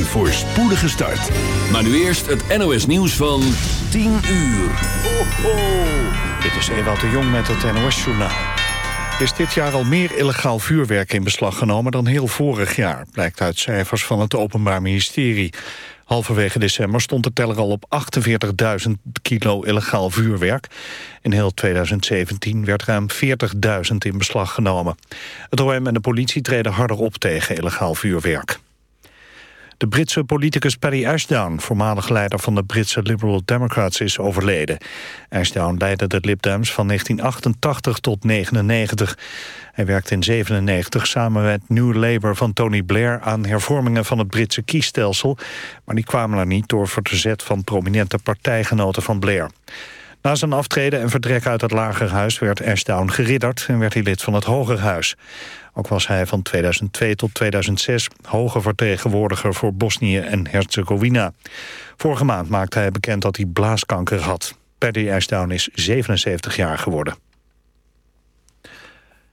Een voorspoedige start. Maar nu eerst het NOS nieuws van 10 uur. Ho, ho. Dit is Ewald de Jong met het NOS-journaal. Er is dit jaar al meer illegaal vuurwerk in beslag genomen dan heel vorig jaar... blijkt uit cijfers van het Openbaar Ministerie. Halverwege december stond de teller al op 48.000 kilo illegaal vuurwerk. In heel 2017 werd ruim 40.000 in beslag genomen. Het OM en de politie treden harder op tegen illegaal vuurwerk. De Britse politicus Paddy Ashdown, voormalig leider van de Britse Liberal Democrats, is overleden. Ashdown leidde de Lib Dems van 1988 tot 1999. Hij werkte in 1997 samen met New Labour van Tony Blair aan hervormingen van het Britse kiesstelsel, maar die kwamen er niet door verzet van prominente partijgenoten van Blair. Na zijn aftreden en vertrek uit het Lagerhuis werd Ashdown geridderd en werd hij lid van het Hogerhuis. Ook was hij van 2002 tot 2006 hoge vertegenwoordiger voor Bosnië en Herzegovina. Vorige maand maakte hij bekend dat hij blaaskanker had. Paddy Ashdown is 77 jaar geworden.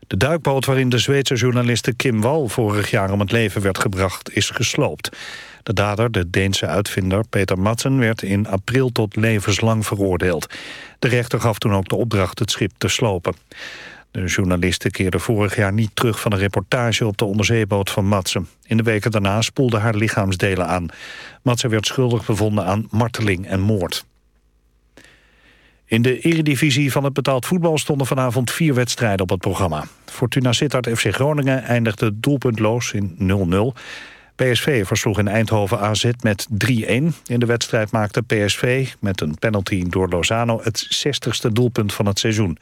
De duikboot waarin de Zweedse journaliste Kim Wall vorig jaar om het leven werd gebracht is gesloopt. De dader, de Deense uitvinder Peter Madsen, werd in april tot levenslang veroordeeld. De rechter gaf toen ook de opdracht het schip te slopen. De journaliste keerde vorig jaar niet terug van een reportage op de onderzeeboot van Madsen. In de weken daarna spoelde haar lichaamsdelen aan. Madsen werd schuldig bevonden aan marteling en moord. In de eredivisie van het betaald voetbal stonden vanavond vier wedstrijden op het programma. Fortuna Sittard FC Groningen eindigde doelpuntloos in 0-0. PSV versloeg in Eindhoven AZ met 3-1. In de wedstrijd maakte PSV met een penalty door Lozano het 60ste doelpunt van het seizoen.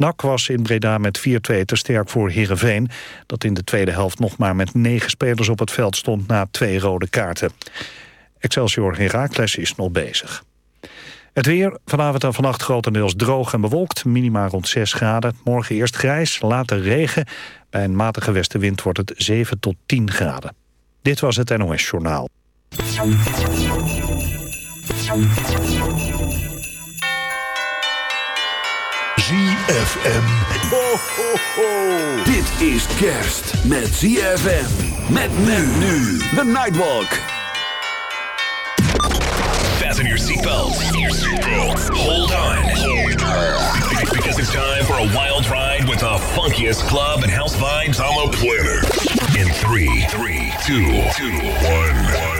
NAC was in Breda met 4-2 te sterk voor Heerenveen... dat in de tweede helft nog maar met negen spelers op het veld stond... na twee rode kaarten. Excelsior Heracles is nog bezig. Het weer, vanavond en vannacht grotendeels droog en bewolkt. Minima rond 6 graden. Morgen eerst grijs, later regen. Bij een matige westenwind wordt het 7 tot 10 graden. Dit was het NOS Journaal. ZFM. Ho, ho, ho. Dit is kerst met ZFM. Met men nu. The Nightwalk. Fasten your seatbelts. Hold on. Because it's time for a wild ride with the funkiest club and house vibes on the planet. In three, three, two, two, one, one.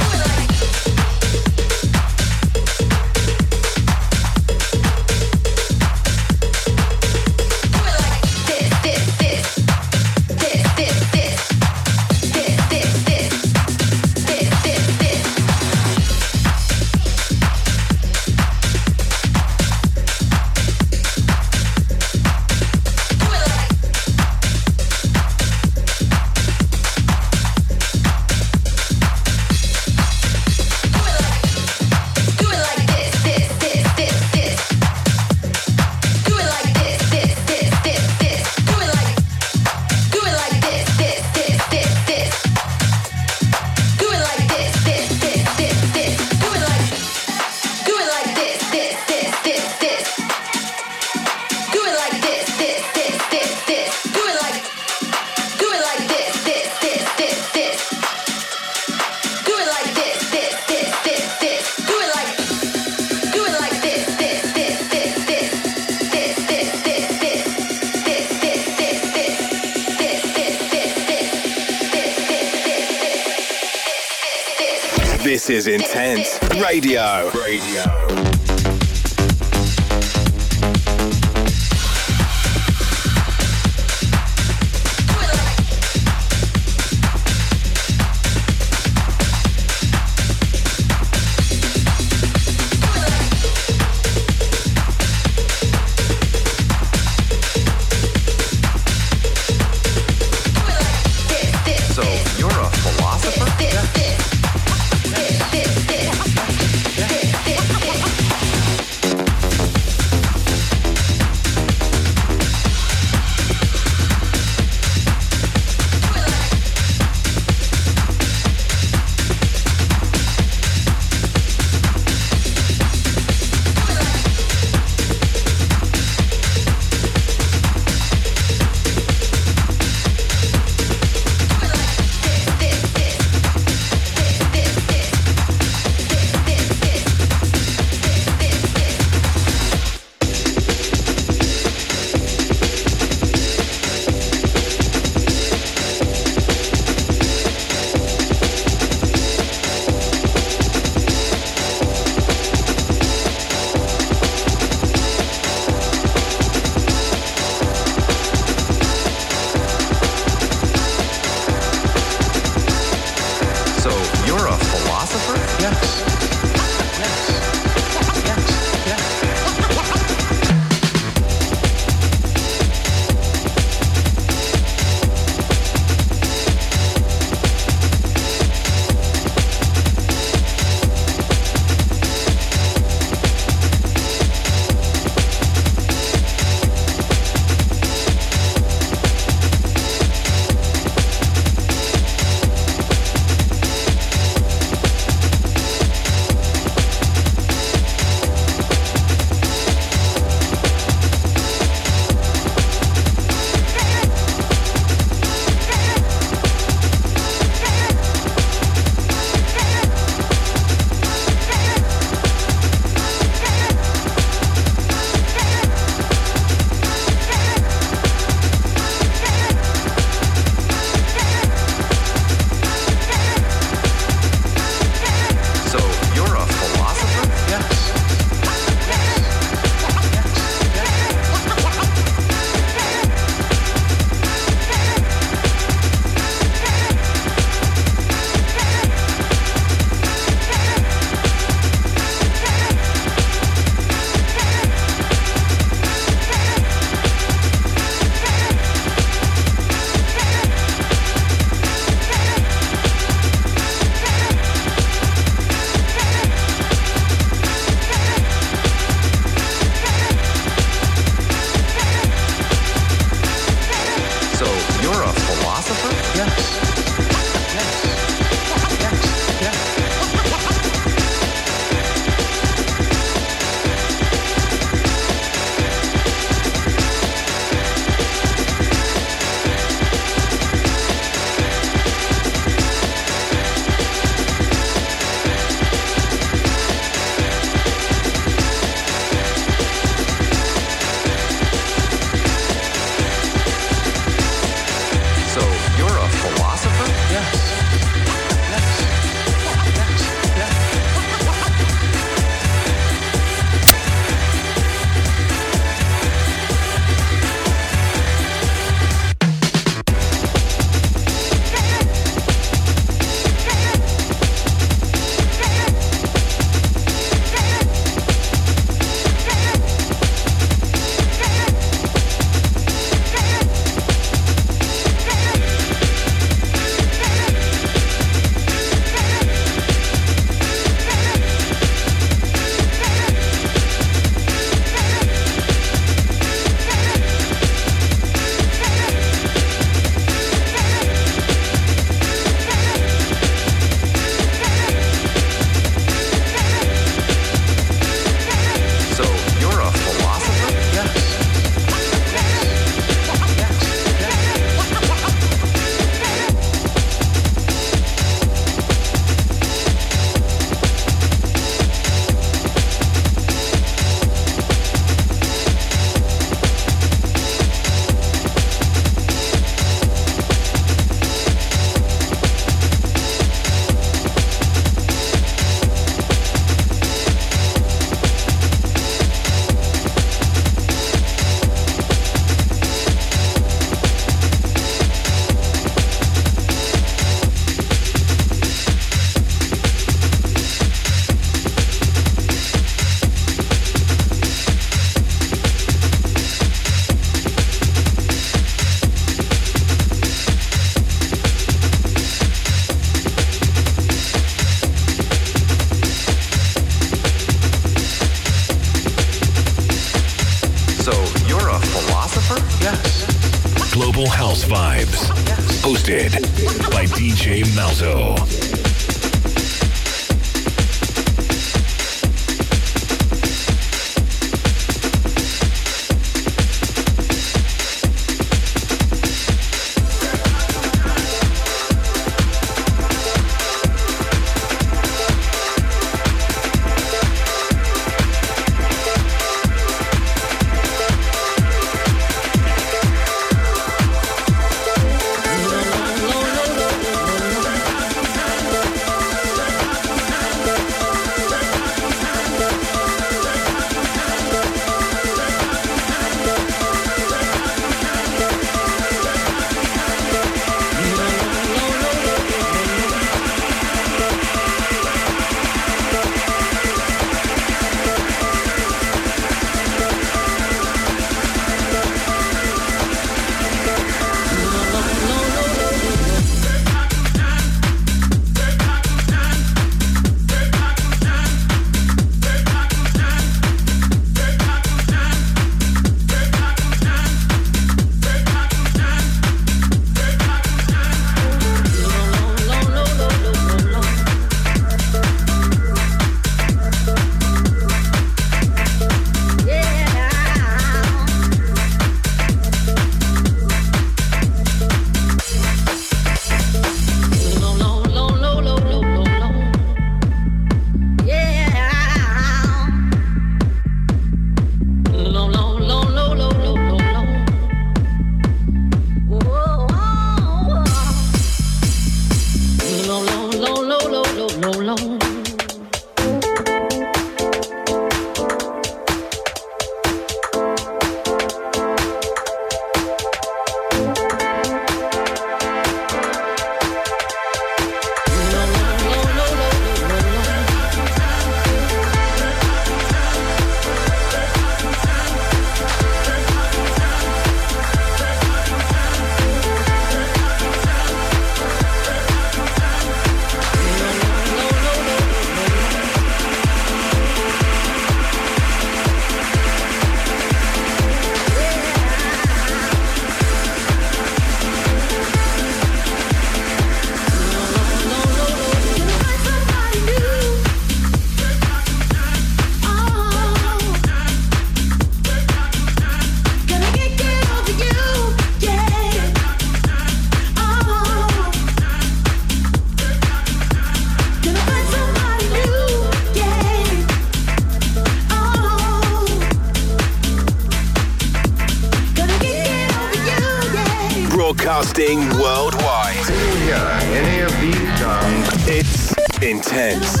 Dance.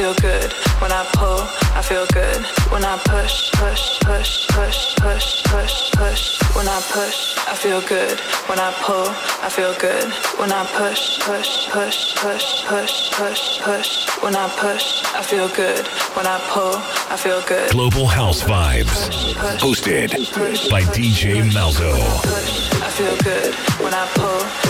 feel good when I pull, I feel good when I push, push, push, push, push, push, push. When I push, I feel good when I pull, I feel good when I push, push, push, push, push, push, push. When I push, I feel good when I pull, I feel good. Global House Vibes, hosted by DJ Malzo. I feel good when I pull.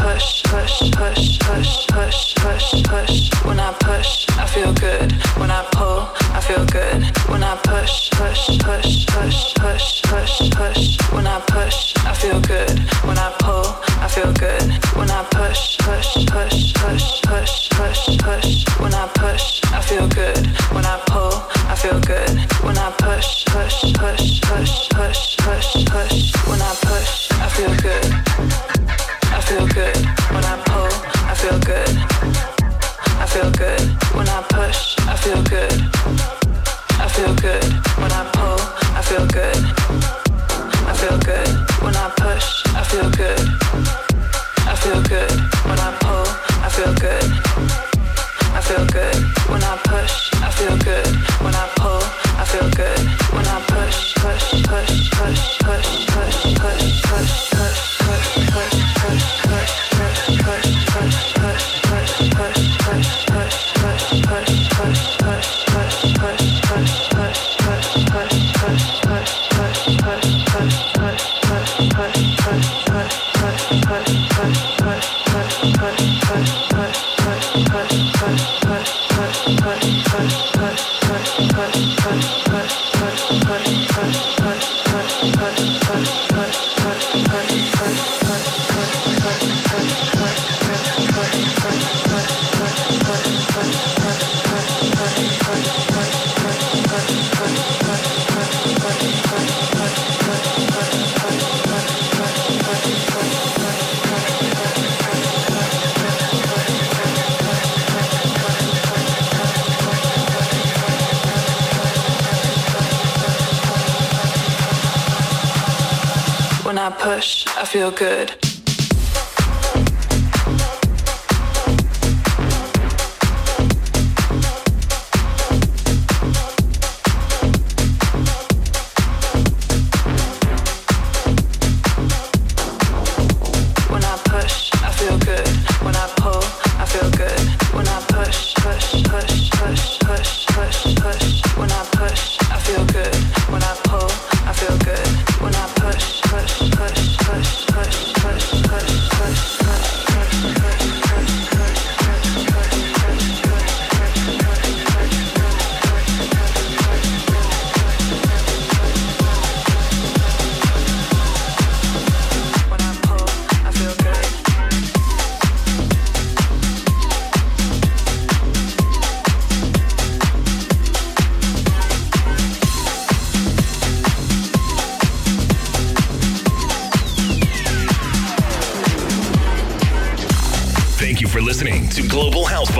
push, push, push, push, push, push, push. When I push, I feel good. When I pull, I feel good. When I push, push, push, push, push, push.